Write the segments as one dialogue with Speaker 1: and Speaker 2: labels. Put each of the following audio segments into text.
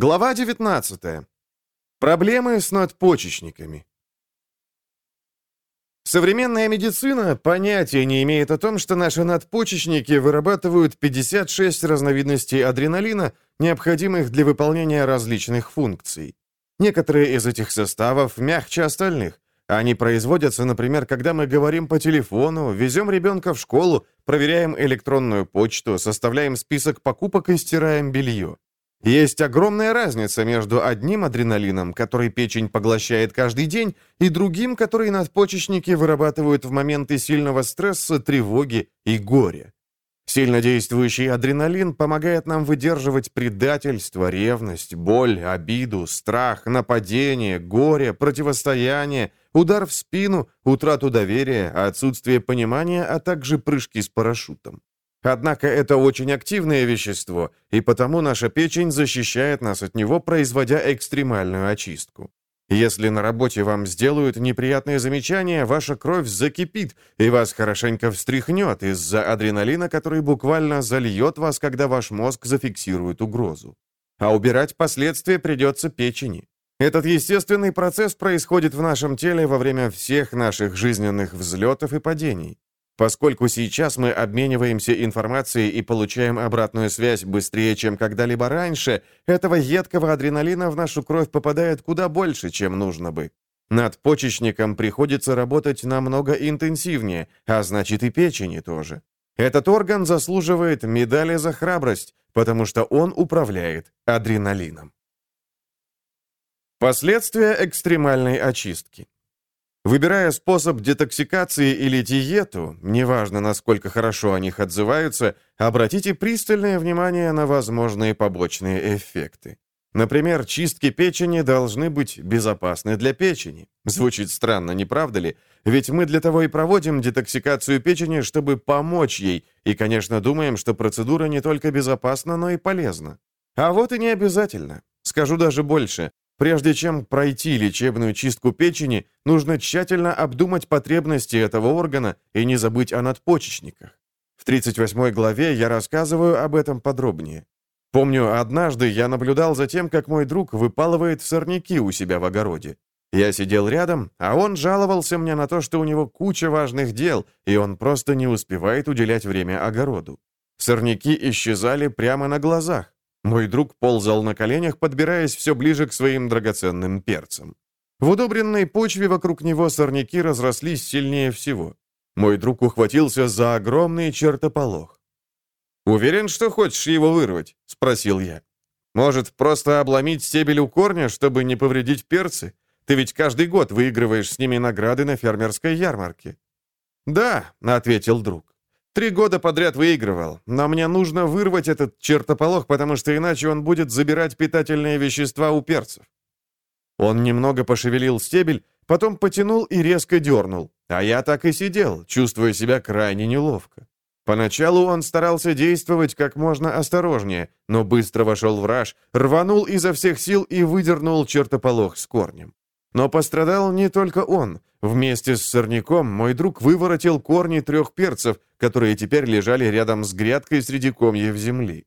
Speaker 1: Глава 19. Проблемы с надпочечниками. Современная медицина понятия не имеет о том, что наши надпочечники вырабатывают 56 разновидностей адреналина, необходимых для выполнения различных функций. Некоторые из этих составов мягче остальных. Они производятся, например, когда мы говорим по телефону, везем ребенка в школу, проверяем электронную почту, составляем список покупок и стираем белье. Есть огромная разница между одним адреналином, который печень поглощает каждый день, и другим, который надпочечники вырабатывают в моменты сильного стресса, тревоги и горя. Сильнодействующий адреналин помогает нам выдерживать предательство, ревность, боль, обиду, страх, нападение, горе, противостояние, удар в спину, утрату доверия, отсутствие понимания, а также прыжки с парашютом. Однако это очень активное вещество, и потому наша печень защищает нас от него, производя экстремальную очистку. Если на работе вам сделают неприятные замечания, ваша кровь закипит, и вас хорошенько встряхнет из-за адреналина, который буквально зальет вас, когда ваш мозг зафиксирует угрозу. А убирать последствия придется печени. Этот естественный процесс происходит в нашем теле во время всех наших жизненных взлетов и падений. Поскольку сейчас мы обмениваемся информацией и получаем обратную связь быстрее, чем когда-либо раньше, этого едкого адреналина в нашу кровь попадает куда больше, чем нужно бы. Над почечником приходится работать намного интенсивнее, а значит и печени тоже. Этот орган заслуживает медали за храбрость, потому что он управляет адреналином. Последствия экстремальной очистки. Выбирая способ детоксикации или диету, неважно, насколько хорошо о них отзываются, обратите пристальное внимание на возможные побочные эффекты. Например, чистки печени должны быть безопасны для печени. Звучит странно, не правда ли? Ведь мы для того и проводим детоксикацию печени, чтобы помочь ей, и, конечно, думаем, что процедура не только безопасна, но и полезна. А вот и не обязательно. Скажу даже больше. Прежде чем пройти лечебную чистку печени, нужно тщательно обдумать потребности этого органа и не забыть о надпочечниках. В 38 главе я рассказываю об этом подробнее. Помню, однажды я наблюдал за тем, как мой друг выпалывает сорняки у себя в огороде. Я сидел рядом, а он жаловался мне на то, что у него куча важных дел, и он просто не успевает уделять время огороду. Сорняки исчезали прямо на глазах. Мой друг ползал на коленях, подбираясь все ближе к своим драгоценным перцам. В удобренной почве вокруг него сорняки разрослись сильнее всего. Мой друг ухватился за огромный чертополох. «Уверен, что хочешь его вырвать?» — спросил я. «Может, просто обломить стебель у корня, чтобы не повредить перцы? Ты ведь каждый год выигрываешь с ними награды на фермерской ярмарке». «Да», — ответил друг. Три года подряд выигрывал, но мне нужно вырвать этот чертополох, потому что иначе он будет забирать питательные вещества у перцев. Он немного пошевелил стебель, потом потянул и резко дернул. А я так и сидел, чувствуя себя крайне неловко. Поначалу он старался действовать как можно осторожнее, но быстро вошел в раж, рванул изо всех сил и выдернул чертополох с корнем. Но пострадал не только он. Вместе с сорняком мой друг выворотил корни трех перцев, которые теперь лежали рядом с грядкой среди комьев земли.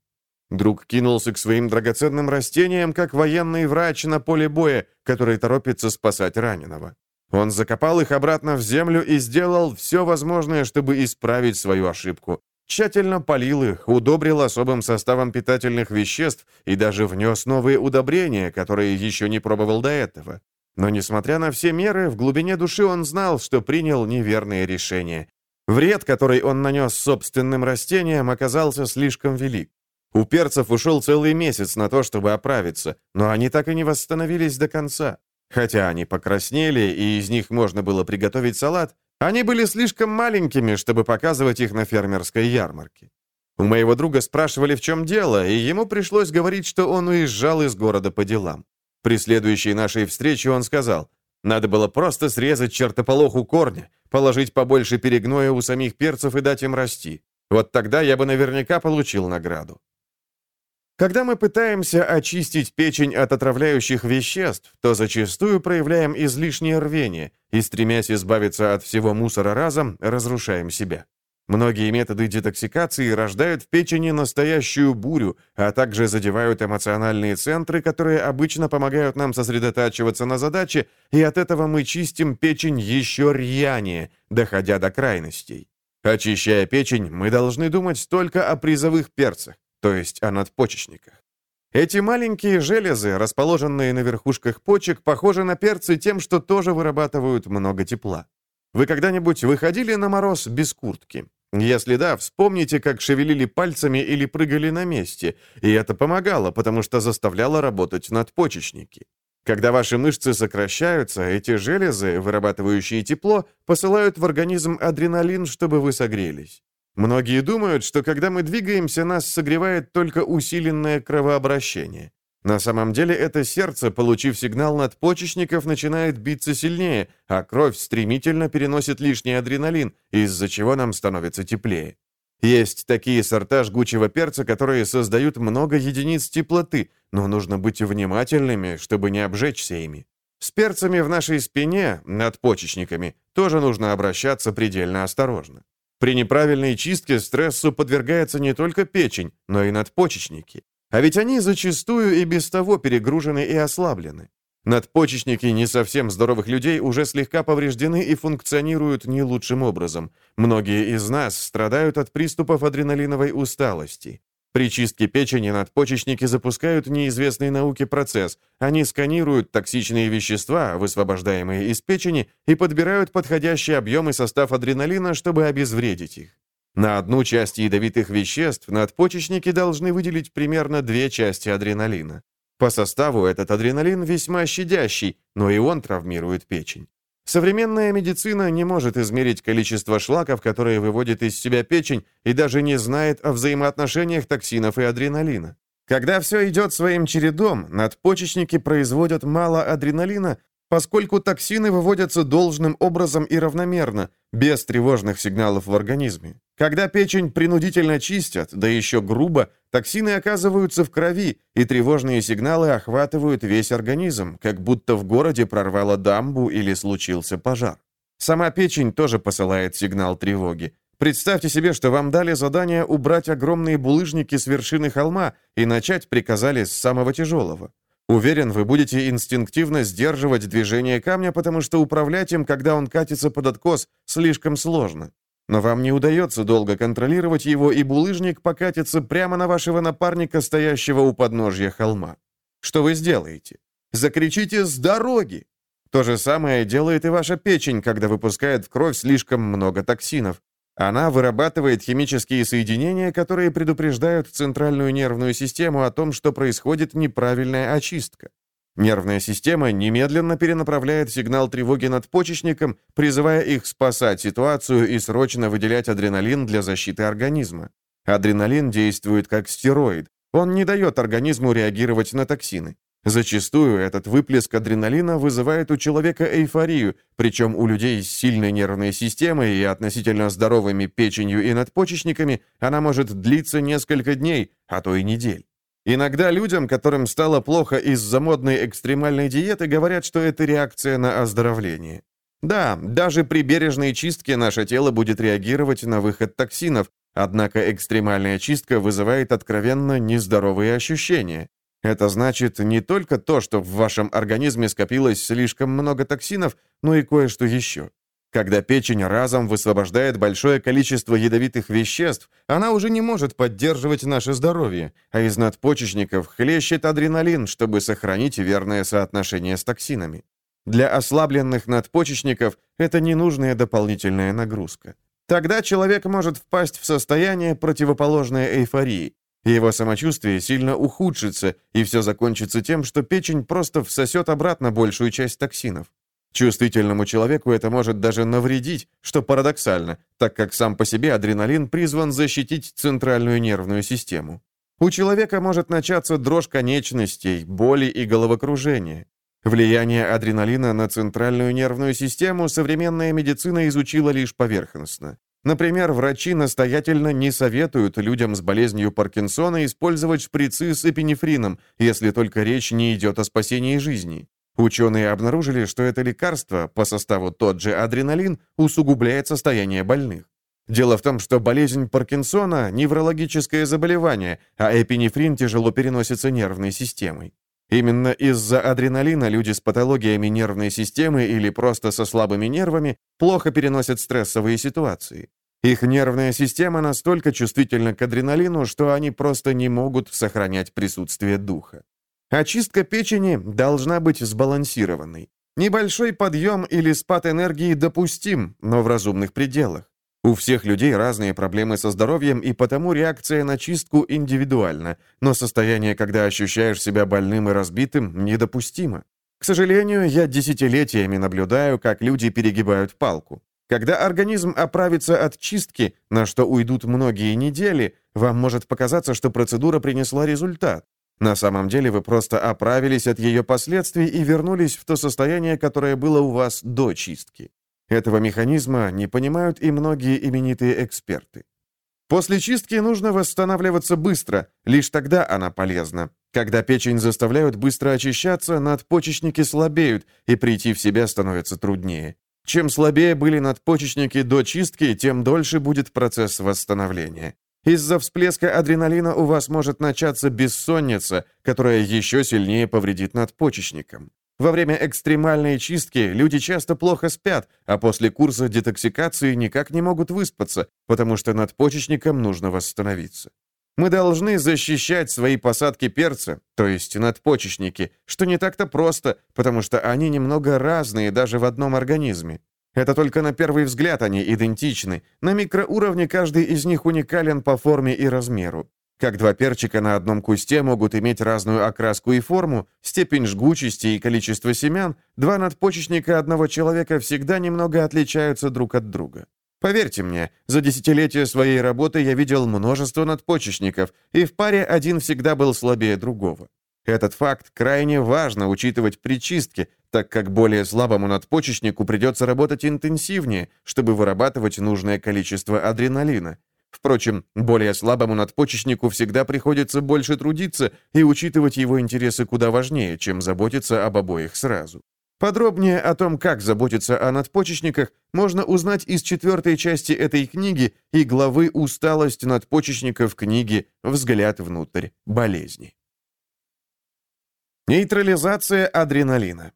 Speaker 1: Друг кинулся к своим драгоценным растениям, как военный врач на поле боя, который торопится спасать раненого. Он закопал их обратно в землю и сделал все возможное, чтобы исправить свою ошибку. Тщательно полил их, удобрил особым составом питательных веществ и даже внес новые удобрения, которые еще не пробовал до этого. Но, несмотря на все меры, в глубине души он знал, что принял неверное решение. Вред, который он нанес собственным растениям, оказался слишком велик. У перцев ушел целый месяц на то, чтобы оправиться, но они так и не восстановились до конца. Хотя они покраснели, и из них можно было приготовить салат, они были слишком маленькими, чтобы показывать их на фермерской ярмарке. У моего друга спрашивали, в чем дело, и ему пришлось говорить, что он уезжал из города по делам. При следующей нашей встрече он сказал, надо было просто срезать чертополох у корня, положить побольше перегноя у самих перцев и дать им расти. Вот тогда я бы наверняка получил награду. Когда мы пытаемся очистить печень от отравляющих веществ, то зачастую проявляем излишнее рвение и, стремясь избавиться от всего мусора разом, разрушаем себя. Многие методы детоксикации рождают в печени настоящую бурю, а также задевают эмоциональные центры, которые обычно помогают нам сосредотачиваться на задаче, и от этого мы чистим печень еще рьянее, доходя до крайностей. Очищая печень, мы должны думать только о призовых перцах, то есть о надпочечниках. Эти маленькие железы, расположенные на верхушках почек, похожи на перцы тем, что тоже вырабатывают много тепла. Вы когда-нибудь выходили на мороз без куртки? Если да, вспомните, как шевелили пальцами или прыгали на месте, и это помогало, потому что заставляло работать надпочечники. Когда ваши мышцы сокращаются, эти железы, вырабатывающие тепло, посылают в организм адреналин, чтобы вы согрелись. Многие думают, что когда мы двигаемся, нас согревает только усиленное кровообращение. На самом деле это сердце, получив сигнал надпочечников, начинает биться сильнее, а кровь стремительно переносит лишний адреналин, из-за чего нам становится теплее. Есть такие сорта жгучего перца, которые создают много единиц теплоты, но нужно быть внимательными, чтобы не обжечься ими. С перцами в нашей спине, надпочечниками, тоже нужно обращаться предельно осторожно. При неправильной чистке стрессу подвергается не только печень, но и надпочечники. А ведь они зачастую и без того перегружены и ослаблены. Надпочечники не совсем здоровых людей уже слегка повреждены и функционируют не лучшим образом. Многие из нас страдают от приступов адреналиновой усталости. При чистке печени надпочечники запускают неизвестный науке процесс. Они сканируют токсичные вещества, высвобождаемые из печени, и подбирают подходящий объем и состав адреналина, чтобы обезвредить их. На одну часть ядовитых веществ надпочечники должны выделить примерно две части адреналина. По составу этот адреналин весьма щадящий, но и он травмирует печень. Современная медицина не может измерить количество шлаков, которые выводит из себя печень, и даже не знает о взаимоотношениях токсинов и адреналина. Когда все идет своим чередом, надпочечники производят мало адреналина, поскольку токсины выводятся должным образом и равномерно, без тревожных сигналов в организме. Когда печень принудительно чистят, да еще грубо, токсины оказываются в крови, и тревожные сигналы охватывают весь организм, как будто в городе прорвало дамбу или случился пожар. Сама печень тоже посылает сигнал тревоги. Представьте себе, что вам дали задание убрать огромные булыжники с вершины холма и начать приказали с самого тяжелого. Уверен, вы будете инстинктивно сдерживать движение камня, потому что управлять им, когда он катится под откос, слишком сложно. Но вам не удается долго контролировать его, и булыжник покатится прямо на вашего напарника, стоящего у подножья холма. Что вы сделаете? Закричите «С дороги!» То же самое делает и ваша печень, когда выпускает в кровь слишком много токсинов. Она вырабатывает химические соединения, которые предупреждают центральную нервную систему о том, что происходит неправильная очистка. Нервная система немедленно перенаправляет сигнал тревоги над почечником, призывая их спасать ситуацию и срочно выделять адреналин для защиты организма. Адреналин действует как стероид. Он не дает организму реагировать на токсины. Зачастую этот выплеск адреналина вызывает у человека эйфорию, причем у людей с сильной нервной системой и относительно здоровыми печенью и надпочечниками она может длиться несколько дней, а то и недель. Иногда людям, которым стало плохо из-за модной экстремальной диеты, говорят, что это реакция на оздоровление. Да, даже при бережной чистке наше тело будет реагировать на выход токсинов, однако экстремальная чистка вызывает откровенно нездоровые ощущения. Это значит не только то, что в вашем организме скопилось слишком много токсинов, но и кое-что еще. Когда печень разом высвобождает большое количество ядовитых веществ, она уже не может поддерживать наше здоровье, а из надпочечников хлещет адреналин, чтобы сохранить верное соотношение с токсинами. Для ослабленных надпочечников это ненужная дополнительная нагрузка. Тогда человек может впасть в состояние, противоположное эйфории, его самочувствие сильно ухудшится, и все закончится тем, что печень просто всосет обратно большую часть токсинов. Чувствительному человеку это может даже навредить, что парадоксально, так как сам по себе адреналин призван защитить центральную нервную систему. У человека может начаться дрожь конечностей, боли и головокружение. Влияние адреналина на центральную нервную систему современная медицина изучила лишь поверхностно. Например, врачи настоятельно не советуют людям с болезнью Паркинсона использовать шприцы с эпинефрином, если только речь не идет о спасении жизни. Ученые обнаружили, что это лекарство, по составу тот же адреналин, усугубляет состояние больных. Дело в том, что болезнь Паркинсона – неврологическое заболевание, а эпинефрин тяжело переносится нервной системой. Именно из-за адреналина люди с патологиями нервной системы или просто со слабыми нервами плохо переносят стрессовые ситуации. Их нервная система настолько чувствительна к адреналину, что они просто не могут сохранять присутствие духа. Очистка печени должна быть сбалансированной. Небольшой подъем или спад энергии допустим, но в разумных пределах. У всех людей разные проблемы со здоровьем, и потому реакция на чистку индивидуальна, но состояние, когда ощущаешь себя больным и разбитым, недопустимо. К сожалению, я десятилетиями наблюдаю, как люди перегибают палку. Когда организм оправится от чистки, на что уйдут многие недели, вам может показаться, что процедура принесла результат. На самом деле вы просто оправились от ее последствий и вернулись в то состояние, которое было у вас до чистки. Этого механизма не понимают и многие именитые эксперты. После чистки нужно восстанавливаться быстро, лишь тогда она полезна. Когда печень заставляют быстро очищаться, надпочечники слабеют, и прийти в себя становится труднее. Чем слабее были надпочечники до чистки, тем дольше будет процесс восстановления. Из-за всплеска адреналина у вас может начаться бессонница, которая еще сильнее повредит надпочечникам. Во время экстремальной чистки люди часто плохо спят, а после курса детоксикации никак не могут выспаться, потому что надпочечникам нужно восстановиться. Мы должны защищать свои посадки перца, то есть надпочечники, что не так-то просто, потому что они немного разные даже в одном организме. Это только на первый взгляд они идентичны. На микроуровне каждый из них уникален по форме и размеру. Как два перчика на одном кусте могут иметь разную окраску и форму, степень жгучести и количество семян, два надпочечника одного человека всегда немного отличаются друг от друга. Поверьте мне, за десятилетия своей работы я видел множество надпочечников, и в паре один всегда был слабее другого. Этот факт крайне важно учитывать при чистке, так как более слабому надпочечнику придется работать интенсивнее, чтобы вырабатывать нужное количество адреналина, Впрочем, более слабому надпочечнику всегда приходится больше трудиться, и учитывать его интересы куда важнее, чем заботиться об обоих сразу. Подробнее о том, как заботиться о надпочечниках, можно узнать из четвертой части этой книги и главы «Усталость надпочечников» книги «Взгляд внутрь болезни». Нейтрализация адреналина.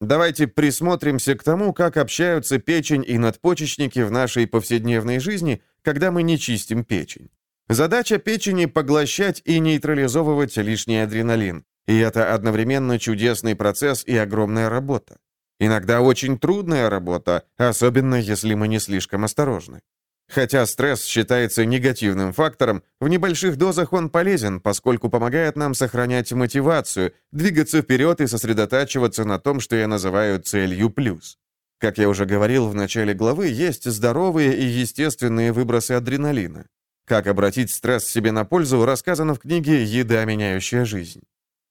Speaker 1: Давайте присмотримся к тому, как общаются печень и надпочечники в нашей повседневной жизни, когда мы не чистим печень. Задача печени – поглощать и нейтрализовывать лишний адреналин. И это одновременно чудесный процесс и огромная работа. Иногда очень трудная работа, особенно если мы не слишком осторожны. Хотя стресс считается негативным фактором, в небольших дозах он полезен, поскольку помогает нам сохранять мотивацию, двигаться вперед и сосредотачиваться на том, что я называю целью плюс. Как я уже говорил в начале главы, есть здоровые и естественные выбросы адреналина. Как обратить стресс себе на пользу, рассказано в книге «Еда, меняющая жизнь».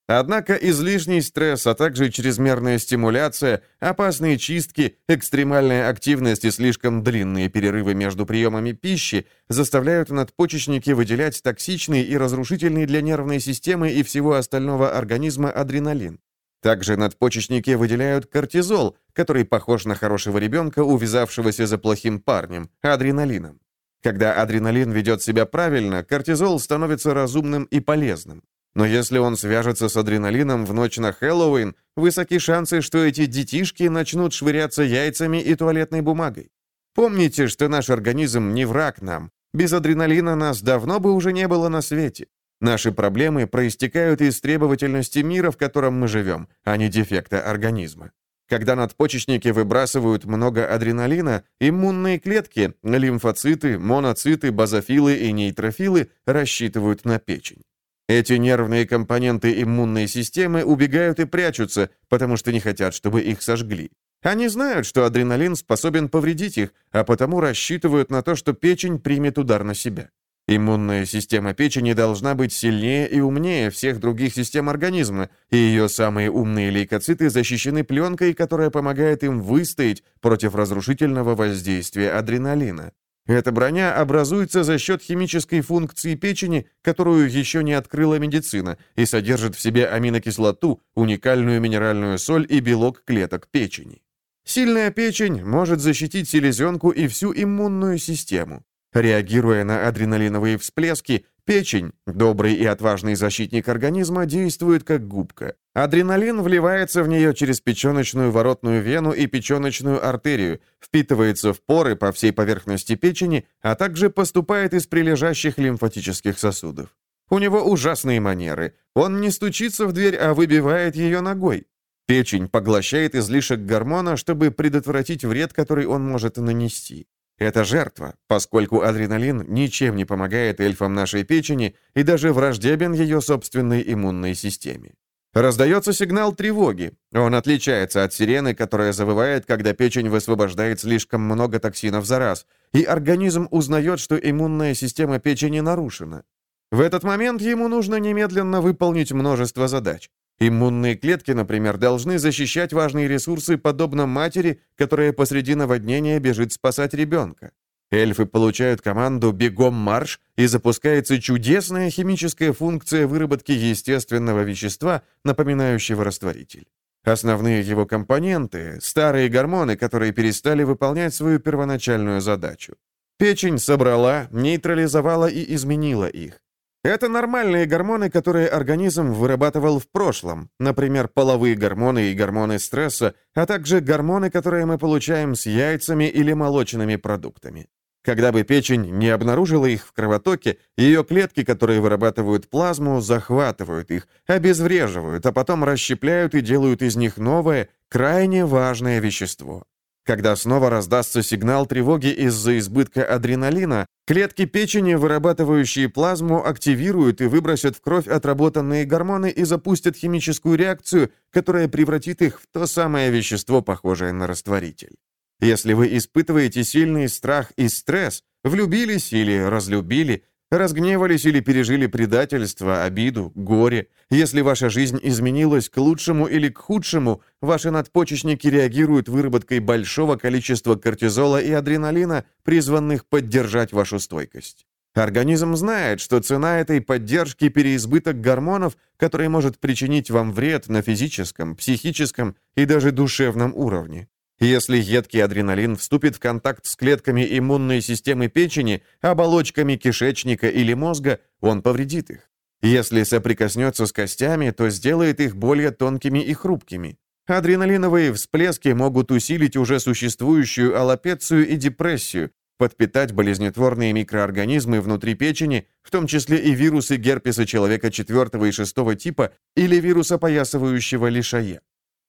Speaker 1: Однако излишний стресс, а также чрезмерная стимуляция, опасные чистки, экстремальная активность и слишком длинные перерывы между приемами пищи заставляют надпочечники выделять токсичный и разрушительный для нервной системы и всего остального организма адреналин. Также надпочечники выделяют кортизол, который похож на хорошего ребенка, увязавшегося за плохим парнем, адреналином. Когда адреналин ведет себя правильно, кортизол становится разумным и полезным. Но если он свяжется с адреналином в ночь на Хэллоуин, высоки шансы, что эти детишки начнут швыряться яйцами и туалетной бумагой. Помните, что наш организм не враг нам. Без адреналина нас давно бы уже не было на свете. Наши проблемы проистекают из требовательности мира, в котором мы живем, а не дефекта организма. Когда надпочечники выбрасывают много адреналина, иммунные клетки, лимфоциты, моноциты, базофилы и нейтрофилы рассчитывают на печень. Эти нервные компоненты иммунной системы убегают и прячутся, потому что не хотят, чтобы их сожгли. Они знают, что адреналин способен повредить их, а потому рассчитывают на то, что печень примет удар на себя. Иммунная система печени должна быть сильнее и умнее всех других систем организма, и ее самые умные лейкоциты защищены пленкой, которая помогает им выстоять против разрушительного воздействия адреналина. Эта броня образуется за счет химической функции печени, которую еще не открыла медицина, и содержит в себе аминокислоту, уникальную минеральную соль и белок клеток печени. Сильная печень может защитить селезенку и всю иммунную систему. Реагируя на адреналиновые всплески, печень, добрый и отважный защитник организма, действует как губка. Адреналин вливается в нее через печеночную воротную вену и печеночную артерию, впитывается в поры по всей поверхности печени, а также поступает из прилежащих лимфатических сосудов. У него ужасные манеры. Он не стучится в дверь, а выбивает ее ногой. Печень поглощает излишек гормона, чтобы предотвратить вред, который он может нанести. Это жертва, поскольку адреналин ничем не помогает эльфам нашей печени и даже враждебен ее собственной иммунной системе. Раздается сигнал тревоги. Он отличается от сирены, которая завывает, когда печень высвобождает слишком много токсинов за раз, и организм узнает, что иммунная система печени нарушена. В этот момент ему нужно немедленно выполнить множество задач. Иммунные клетки, например, должны защищать важные ресурсы, подобно матери, которая посреди наводнения бежит спасать ребенка. Эльфы получают команду «бегом марш» и запускается чудесная химическая функция выработки естественного вещества, напоминающего растворитель. Основные его компоненты – старые гормоны, которые перестали выполнять свою первоначальную задачу. Печень собрала, нейтрализовала и изменила их. Это нормальные гормоны, которые организм вырабатывал в прошлом, например, половые гормоны и гормоны стресса, а также гормоны, которые мы получаем с яйцами или молочными продуктами. Когда бы печень не обнаружила их в кровотоке, ее клетки, которые вырабатывают плазму, захватывают их, обезвреживают, а потом расщепляют и делают из них новое, крайне важное вещество. Когда снова раздастся сигнал тревоги из-за избытка адреналина, клетки печени, вырабатывающие плазму, активируют и выбросят в кровь отработанные гормоны и запустят химическую реакцию, которая превратит их в то самое вещество, похожее на растворитель. Если вы испытываете сильный страх и стресс, влюбились или разлюбили, Разгневались или пережили предательство, обиду, горе. Если ваша жизнь изменилась к лучшему или к худшему, ваши надпочечники реагируют выработкой большого количества кортизола и адреналина, призванных поддержать вашу стойкость. Организм знает, что цена этой поддержки – переизбыток гормонов, который может причинить вам вред на физическом, психическом и даже душевном уровне. Если едкий адреналин вступит в контакт с клетками иммунной системы печени, оболочками кишечника или мозга, он повредит их. Если соприкоснется с костями, то сделает их более тонкими и хрупкими. Адреналиновые всплески могут усилить уже существующую аллопецию и депрессию, подпитать болезнетворные микроорганизмы внутри печени, в том числе и вирусы герпеса человека 4 и 6 типа или вируса поясывающего лишая.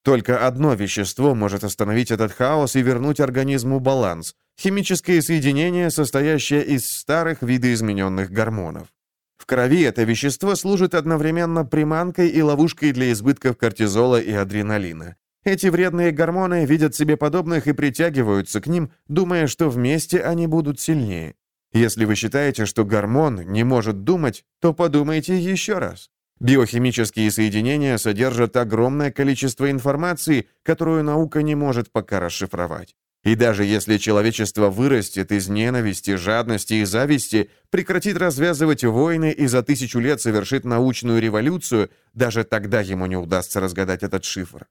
Speaker 1: Только одно вещество может остановить этот хаос и вернуть организму баланс – химическое соединение, состоящее из старых видоизмененных гормонов. В крови это вещество служит одновременно приманкой и ловушкой для избытков кортизола и адреналина. Эти вредные гормоны видят себе подобных и притягиваются к ним, думая, что вместе они будут сильнее. Если вы считаете, что гормон не может думать, то подумайте еще раз. Биохимические соединения содержат огромное количество информации, которую наука не может пока расшифровать. И даже если человечество вырастет из ненависти, жадности и зависти, прекратит развязывать войны и за тысячу лет совершит научную революцию, даже тогда ему не удастся разгадать этот шифр.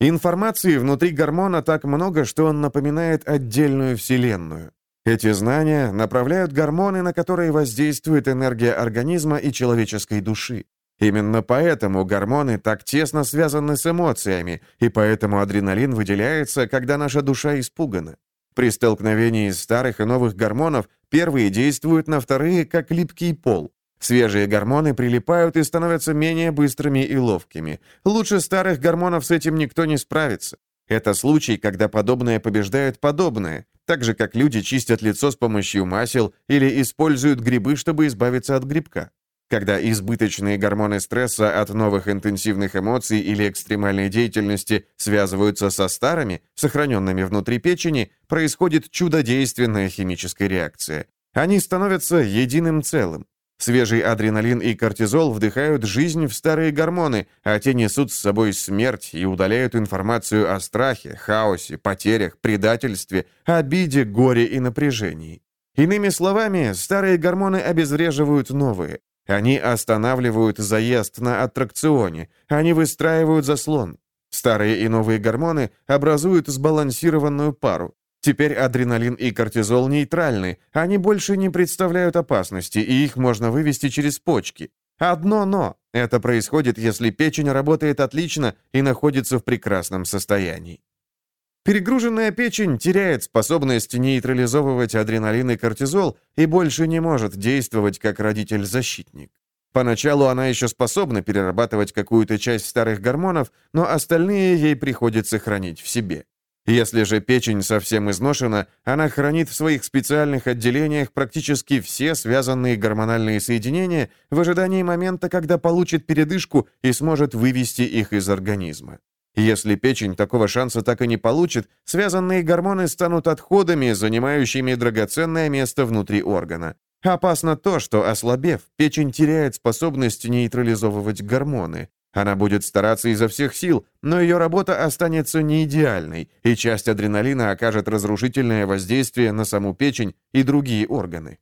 Speaker 1: Информации внутри гормона так много, что он напоминает отдельную вселенную. Эти знания направляют гормоны, на которые воздействует энергия организма и человеческой души. Именно поэтому гормоны так тесно связаны с эмоциями, и поэтому адреналин выделяется, когда наша душа испугана. При столкновении старых и новых гормонов первые действуют на вторые, как липкий пол. Свежие гормоны прилипают и становятся менее быстрыми и ловкими. Лучше старых гормонов с этим никто не справится. Это случай, когда подобное побеждает подобное, так же, как люди чистят лицо с помощью масел или используют грибы, чтобы избавиться от грибка. Когда избыточные гормоны стресса от новых интенсивных эмоций или экстремальной деятельности связываются со старыми, сохраненными внутри печени, происходит чудодейственная химическая реакция. Они становятся единым целым. Свежий адреналин и кортизол вдыхают жизнь в старые гормоны, а те несут с собой смерть и удаляют информацию о страхе, хаосе, потерях, предательстве, обиде, горе и напряжении. Иными словами, старые гормоны обезвреживают новые. Они останавливают заезд на аттракционе, они выстраивают заслон. Старые и новые гормоны образуют сбалансированную пару. Теперь адреналин и кортизол нейтральны, они больше не представляют опасности, и их можно вывести через почки. Одно «но» — это происходит, если печень работает отлично и находится в прекрасном состоянии. Перегруженная печень теряет способность нейтрализовывать адреналин и кортизол и больше не может действовать как родитель-защитник. Поначалу она еще способна перерабатывать какую-то часть старых гормонов, но остальные ей приходится хранить в себе. Если же печень совсем изношена, она хранит в своих специальных отделениях практически все связанные гормональные соединения в ожидании момента, когда получит передышку и сможет вывести их из организма. Если печень такого шанса так и не получит, связанные гормоны станут отходами, занимающими драгоценное место внутри органа. Опасно то, что, ослабев, печень теряет способность нейтрализовывать гормоны. Она будет стараться изо всех сил, но ее работа останется неидеальной, и часть адреналина окажет разрушительное воздействие на саму печень и другие органы.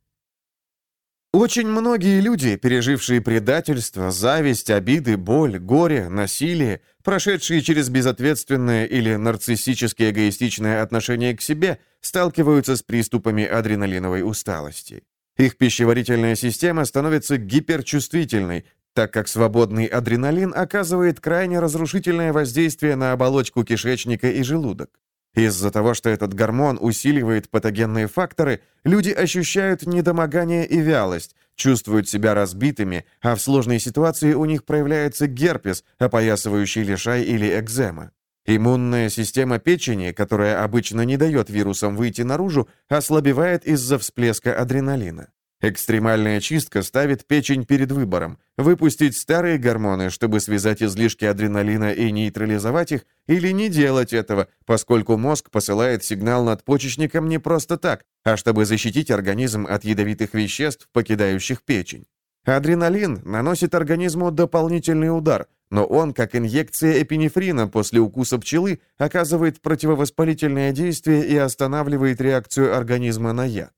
Speaker 1: Очень многие люди, пережившие предательство, зависть, обиды, боль, горе, насилие, прошедшие через безответственное или нарциссически эгоистичное отношение к себе, сталкиваются с приступами адреналиновой усталости. Их пищеварительная система становится гиперчувствительной, так как свободный адреналин оказывает крайне разрушительное воздействие на оболочку кишечника и желудок. Из-за того, что этот гормон усиливает патогенные факторы, люди ощущают недомогание и вялость, чувствуют себя разбитыми, а в сложной ситуации у них проявляется герпес, опоясывающий лишай или экзема. Иммунная система печени, которая обычно не дает вирусам выйти наружу, ослабевает из-за всплеска адреналина. Экстремальная чистка ставит печень перед выбором – выпустить старые гормоны, чтобы связать излишки адреналина и нейтрализовать их, или не делать этого, поскольку мозг посылает сигнал надпочечникам не просто так, а чтобы защитить организм от ядовитых веществ, покидающих печень. Адреналин наносит организму дополнительный удар, но он, как инъекция эпинефрина после укуса пчелы, оказывает противовоспалительное действие и останавливает реакцию организма на яд.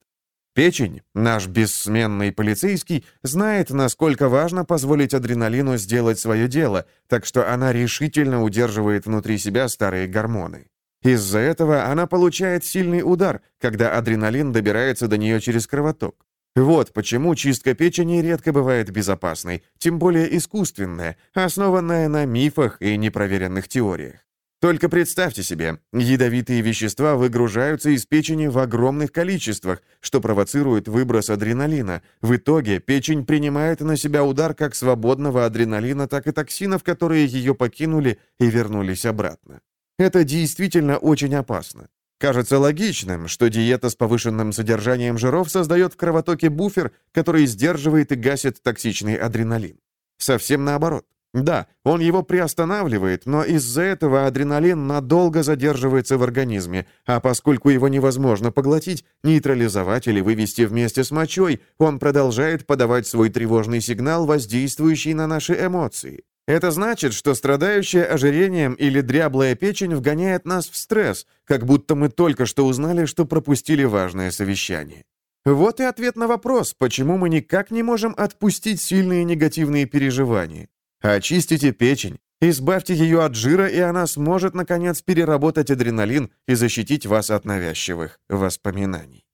Speaker 1: Печень, наш бессменный полицейский, знает, насколько важно позволить адреналину сделать свое дело, так что она решительно удерживает внутри себя старые гормоны. Из-за этого она получает сильный удар, когда адреналин добирается до нее через кровоток. Вот почему чистка печени редко бывает безопасной, тем более искусственная, основанная на мифах и непроверенных теориях. Только представьте себе, ядовитые вещества выгружаются из печени в огромных количествах, что провоцирует выброс адреналина. В итоге печень принимает на себя удар как свободного адреналина, так и токсинов, которые ее покинули и вернулись обратно. Это действительно очень опасно. Кажется логичным, что диета с повышенным содержанием жиров создает в кровотоке буфер, который сдерживает и гасит токсичный адреналин. Совсем наоборот. Да, он его приостанавливает, но из-за этого адреналин надолго задерживается в организме, а поскольку его невозможно поглотить, нейтрализовать или вывести вместе с мочой, он продолжает подавать свой тревожный сигнал, воздействующий на наши эмоции. Это значит, что страдающая ожирением или дряблая печень вгоняет нас в стресс, как будто мы только что узнали, что пропустили важное совещание. Вот и ответ на вопрос, почему мы никак не можем отпустить сильные негативные переживания. Очистите печень, избавьте ее от жира, и она сможет, наконец, переработать адреналин и защитить вас от навязчивых воспоминаний.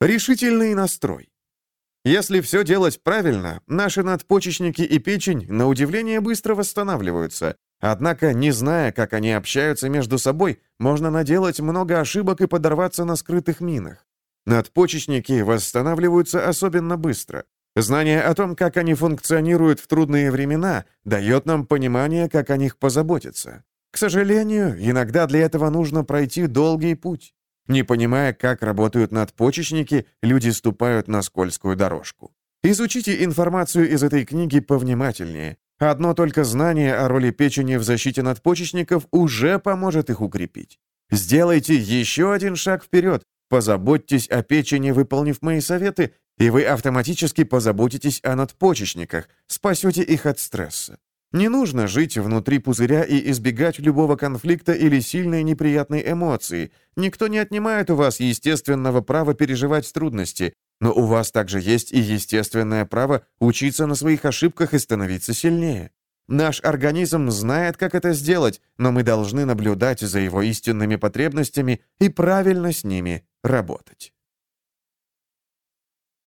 Speaker 1: Решительный настрой. Если все делать правильно, наши надпочечники и печень, на удивление, быстро восстанавливаются. Однако, не зная, как они общаются между собой, можно наделать много ошибок и подорваться на скрытых минах. Надпочечники восстанавливаются особенно быстро. Знание о том, как они функционируют в трудные времена, дает нам понимание, как о них позаботиться. К сожалению, иногда для этого нужно пройти долгий путь. Не понимая, как работают надпочечники, люди ступают на скользкую дорожку. Изучите информацию из этой книги повнимательнее. Одно только знание о роли печени в защите надпочечников уже поможет их укрепить. Сделайте еще один шаг вперед, позаботьтесь о печени, выполнив мои советы, и вы автоматически позаботитесь о надпочечниках, спасете их от стресса. Не нужно жить внутри пузыря и избегать любого конфликта или сильной неприятной эмоции. Никто не отнимает у вас естественного права переживать трудности, но у вас также есть и естественное право учиться на своих ошибках и становиться сильнее. Наш организм знает, как это сделать, но мы должны наблюдать за его истинными потребностями и правильно с ними работать.